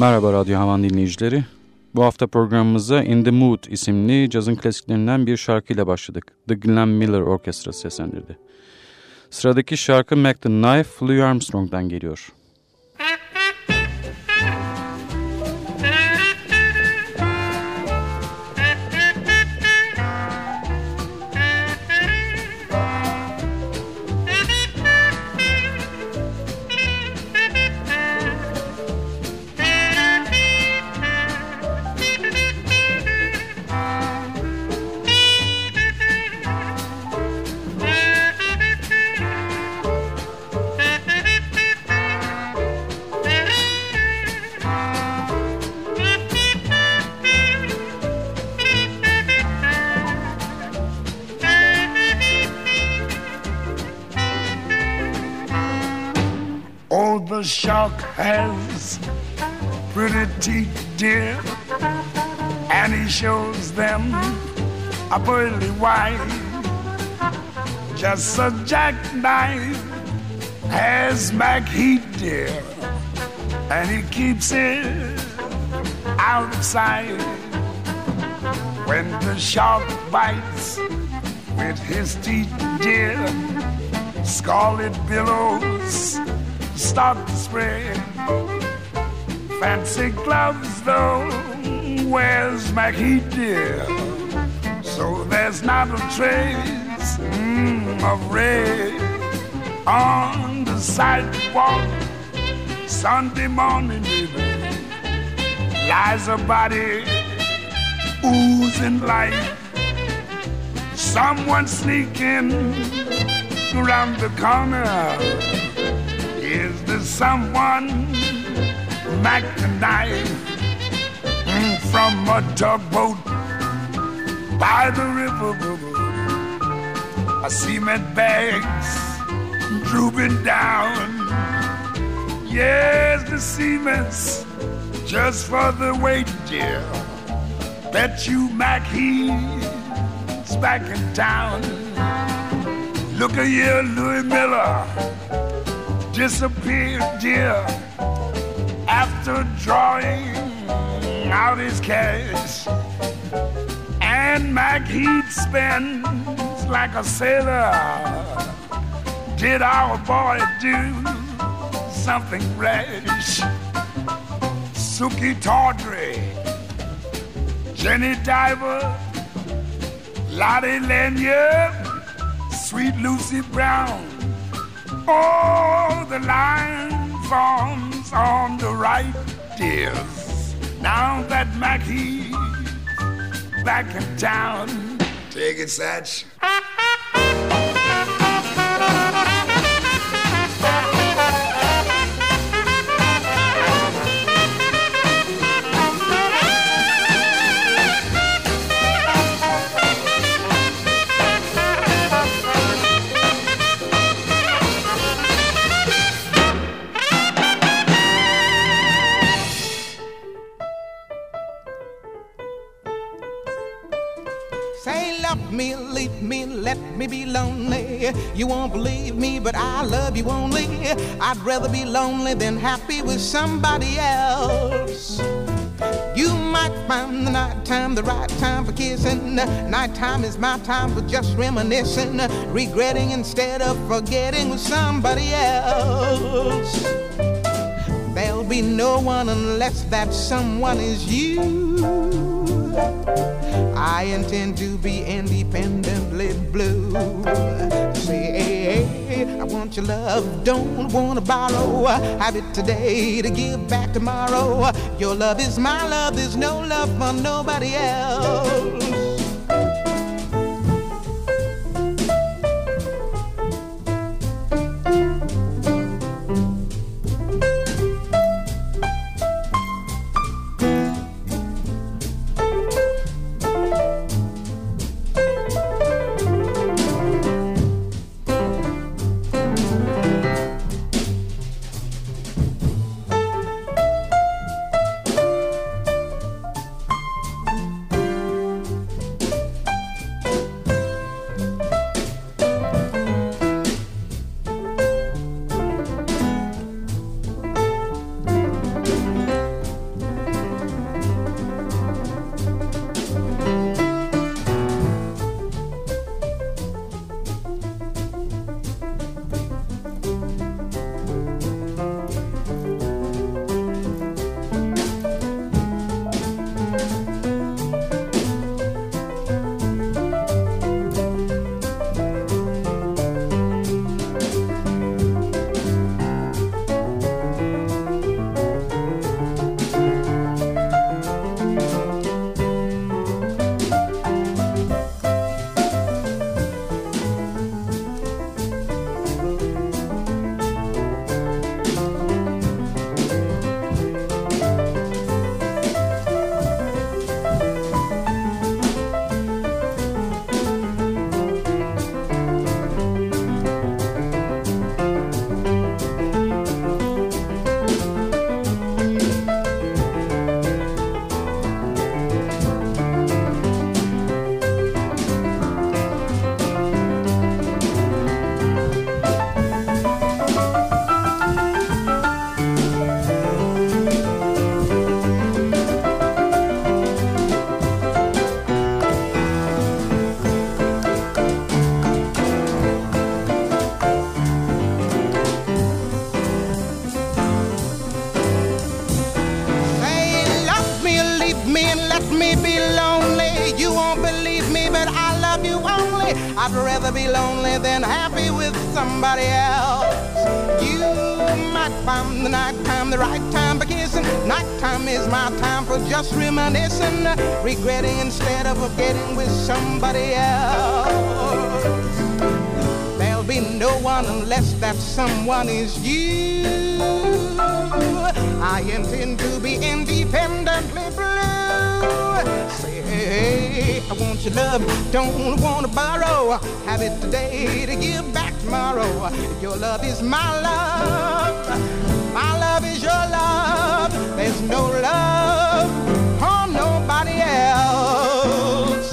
Merhaba Radyo Havan dinleyicileri. Bu hafta programımıza In The Mood isimli cazın klasiklerinden bir şarkıyla başladık. The Glenn Miller Orkestrası seslendirdi. Sıradaki şarkı Mac the Knife, Louis Armstrong'dan geliyor. Has pretty teeth, dear, and he shows them a pearly white. Just a jackknife has Macheath, dear, and he keeps it out of sight. When the shark bites with his teeth, dear, scarlet billows start to spread. Fancy gloves, though. Where's Mackie, dear? So there's not a trace mm, of red on the sidewalk. Sunday morning, baby, lies a body oozing life. Someone sneaking around the corner. Is there someone The knife mm, from a tugboat by the river? A cement bags drooping down. Yes, the cement's just for the weight, dear. Bet you Mackie's back in town. Look at here, Louis Miller disappeared, dear, after drawing out his cash. And Macheath spends like a sailor. Did our boy do something rash? Suki Tawdry, Jenny Diver, Lotte Lenya, Sweet Lucy Brown. Oh, the line forms on the right, dears. Now that Mackie's back in town. Take it, Satch. Let me be lonely. You won't believe me, but I love you only. I'd rather be lonely than happy with somebody else. You might find the nighttime the right time for kissing. Nighttime is my time for just reminiscing, regretting instead of forgetting with somebody else. There'll be no one unless that someone is you. I intend to be independently blue. Say, I want your love, don't wanna borrow. Have it today to give back tomorrow. Your love is my love, there's no love for nobody else. My time for just reminiscing, regretting instead of forgetting with somebody else. There'll be no one unless that someone is you. I intend to be independently blue. Say, I want your love, don't want to borrow. Have it today to give back tomorrow. Your love is my love, love is your love. There's no love for nobody else.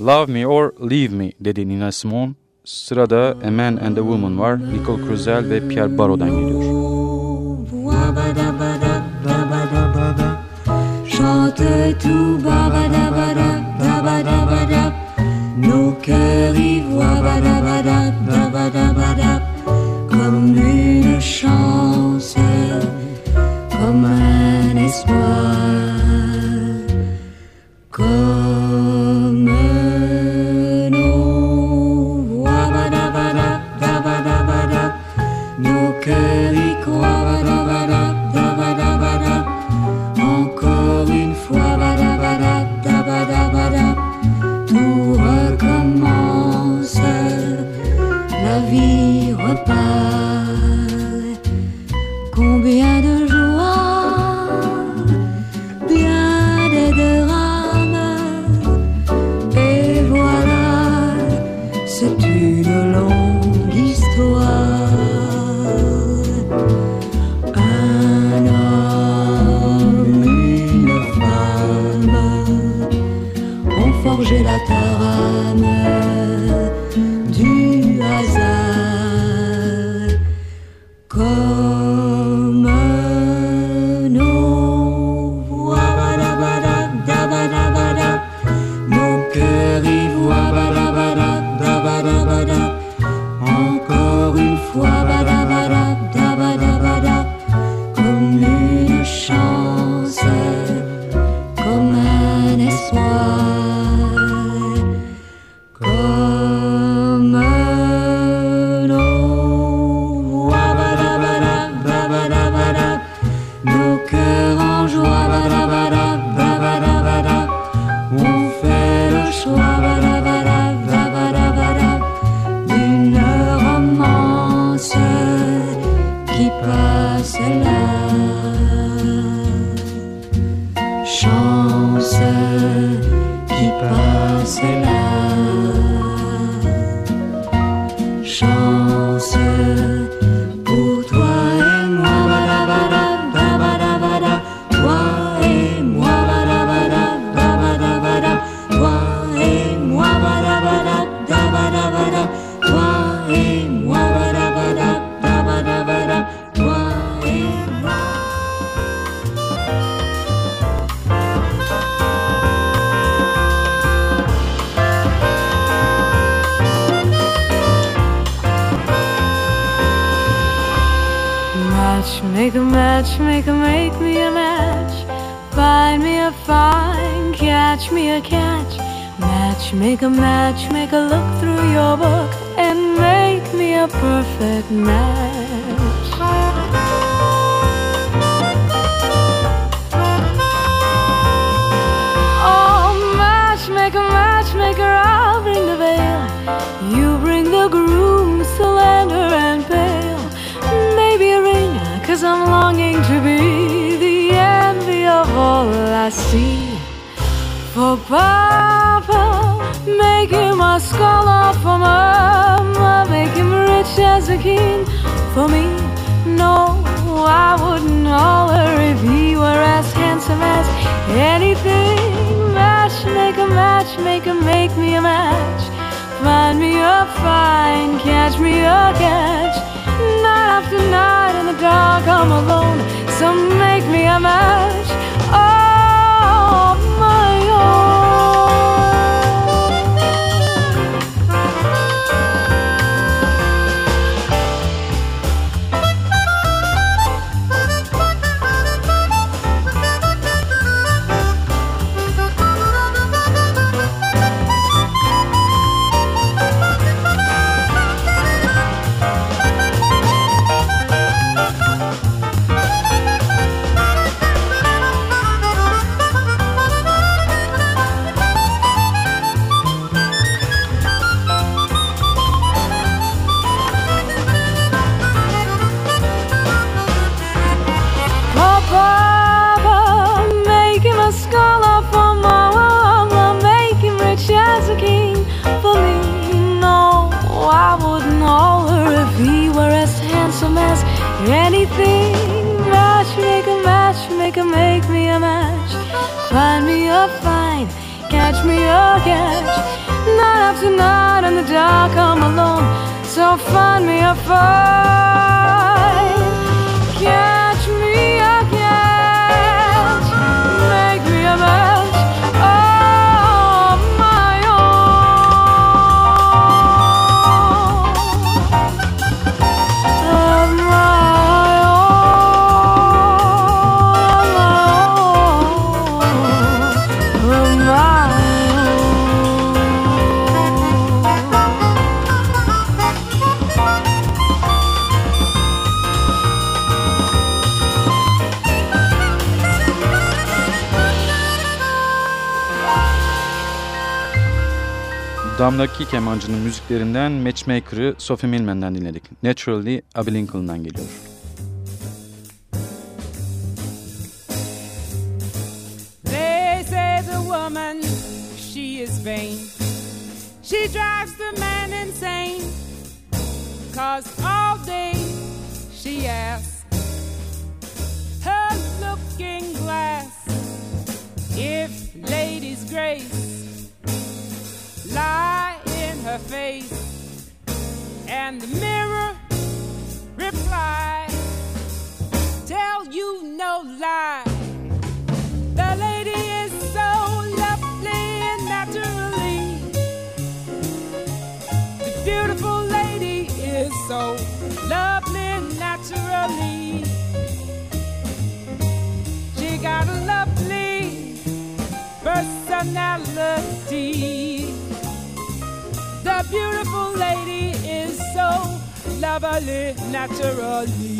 Love Me or Leave Me dedi Nina Simone. Sırada A Man and a Woman var. Nicole Cruzel ve Pierre Baro'dan geliyor. Tout babadabada, Matchmaker, make me a match. Find me a fine, catch me a catch. Matchmaker, matchmaker, look through your book and make me a perfect match. I'm longing to be the envy of all I see. For Papa, make him a scholar for Mama, make him rich as a king. For me, no, I wouldn't holler if he were as handsome as anything. Matchmaker, matchmaker, make a make me a match. Find me a fine, catch me a catch. Night after night dark, I'm alone. So make me a match. A catch. Night after night in the dark, I'm alone. So find me a fight. Damdaki kemancının müziklerinden Matchmaker'ı Sophie Millman'dan dinledik. Naturally Abby Lincoln'dan geliyor. They say the woman, she is vain. She drives the man insane. Cause all day she asks her looking glass if lady's grace lie in her face. And the mirror replies, Tell you no lie. Lovely naturally.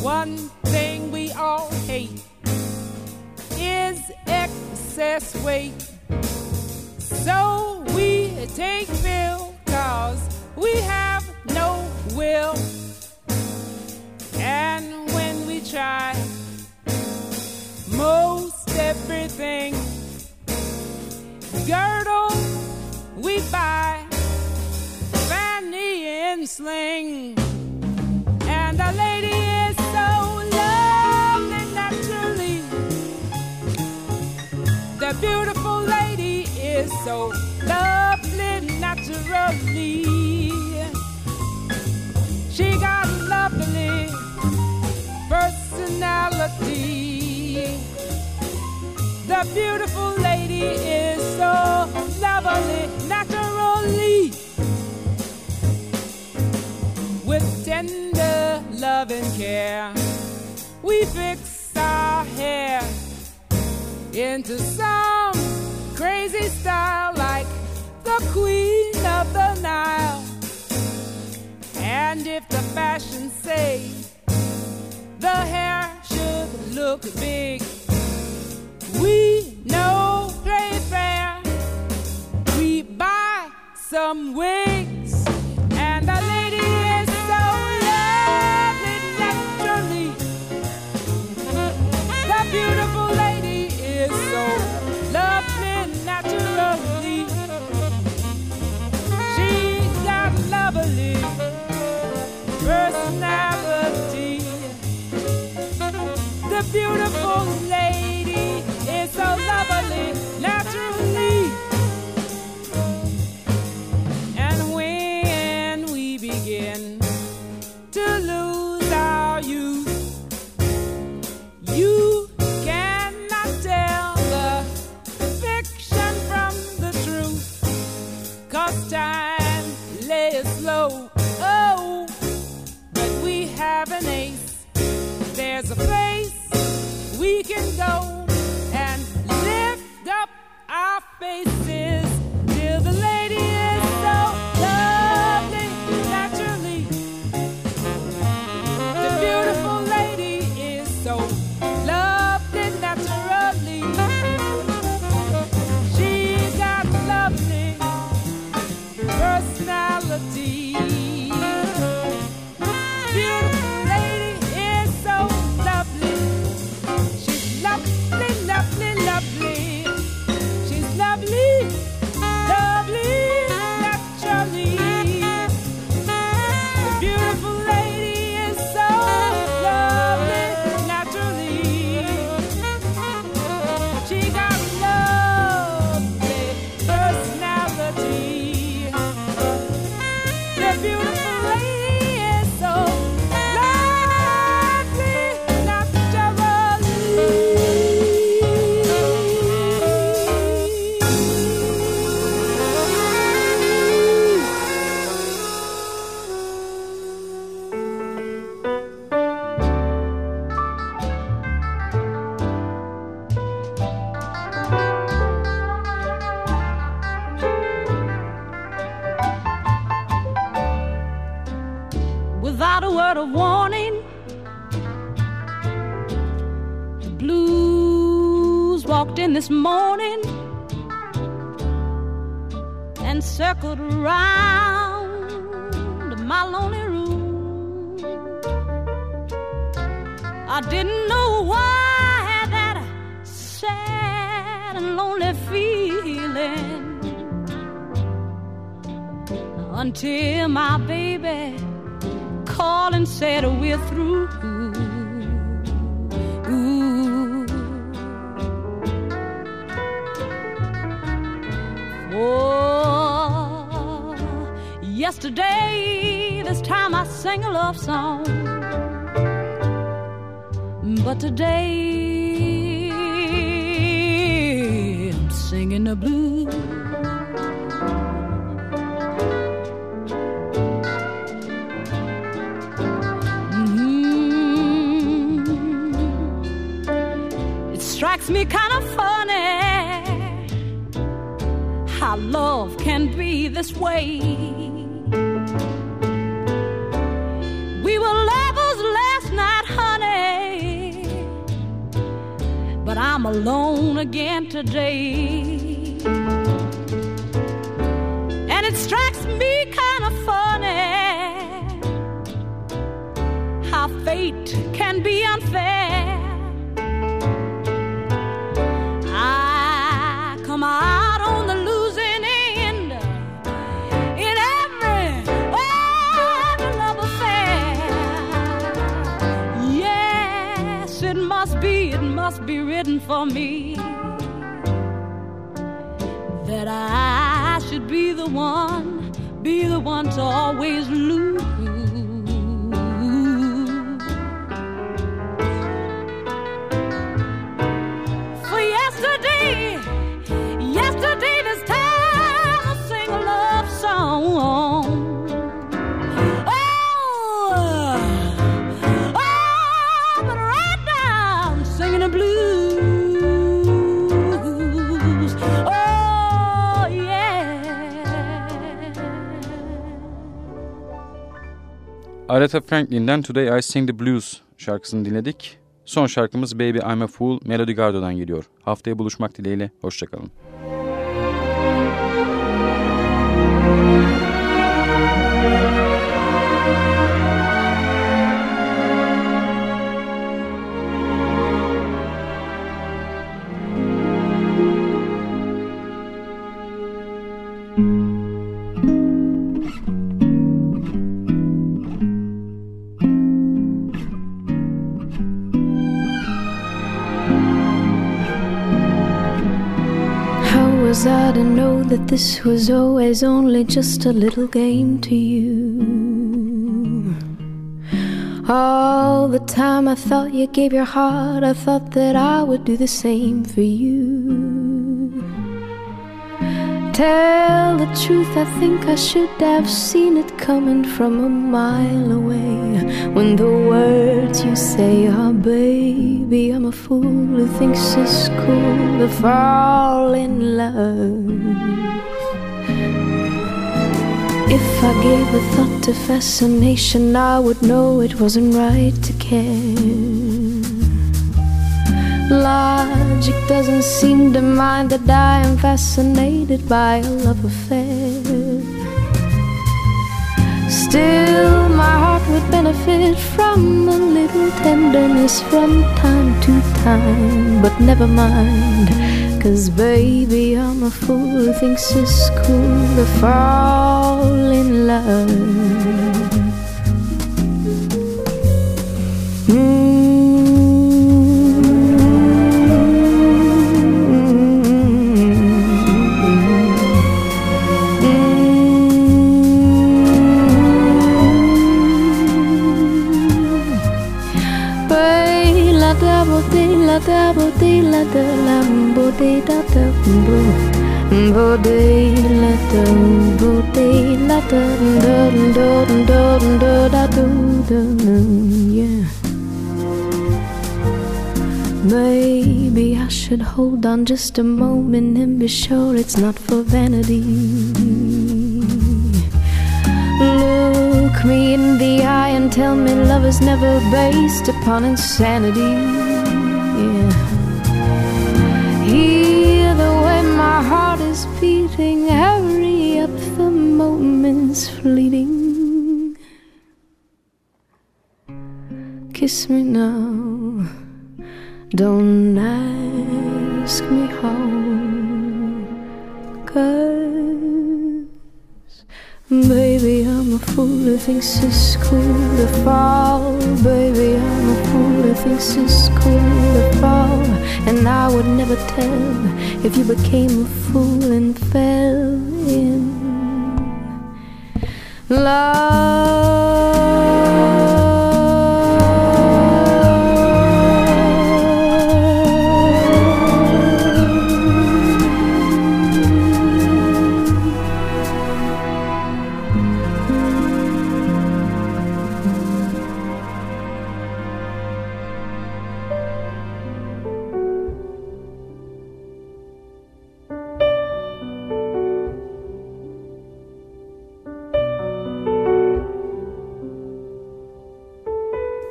One thing we all hate is excess weight. So we take pill cause we have no will. And when we try most everything, girdle look big, we know trade fair. We buy some wigs, beautiful lady is so lovely naturally. And when we begin to lose our youth, you cannot tell the fiction from the truth. Cause time lays slow. Oh, but we have an ace. There's a I didn't know why I had that sad and lonely feeling until my baby called and said we're through. Yesterday, this time I sang a love song. But today, I'm singing the blues. Mm. It strikes me kind of funny how love can be this way. I'm alone again today. And it strikes me kind of funny how fate can be unfair. Written for me that I should be the one, be the one to always lose. Aretha Franklin'den Today I Sing the Blues şarkısını dinledik. Son şarkımız Baby I'm a Fool Melody Gardot'dan geliyor. Haftaya buluşmak dileğiyle, hoşçakalın. That this was always only just a little game to you? All the time I thought you gave your heart, I thought that I would do the same for you. Tell the truth, I think I should have seen it coming from a mile away. When the words you say are, baby, I'm a fool who thinks it's cool to fall in love. If I gave a thought to fascination, I would know it wasn't right to care. Logic doesn't seem to mind that I am fascinated by a love affair. Still, my heart would benefit from a little tenderness from time to time. But never mind, cause baby, I'm a fool who thinks it's cool to fall in love. Da la da da da bo la da la da da da da da da da yeah Maybe I should hold on just a moment and be sure it's not for vanity. Look me in the eye and tell me love is never based upon insanity. My heart is beating, hurry up, the moment's fleeting. Kiss me now, don't ask me how. Cause, baby, I'm a fool who thinks it's cool to fall. Baby, I'm a fool who thinks it's cool to. And I would never tell if you became a fool and fell in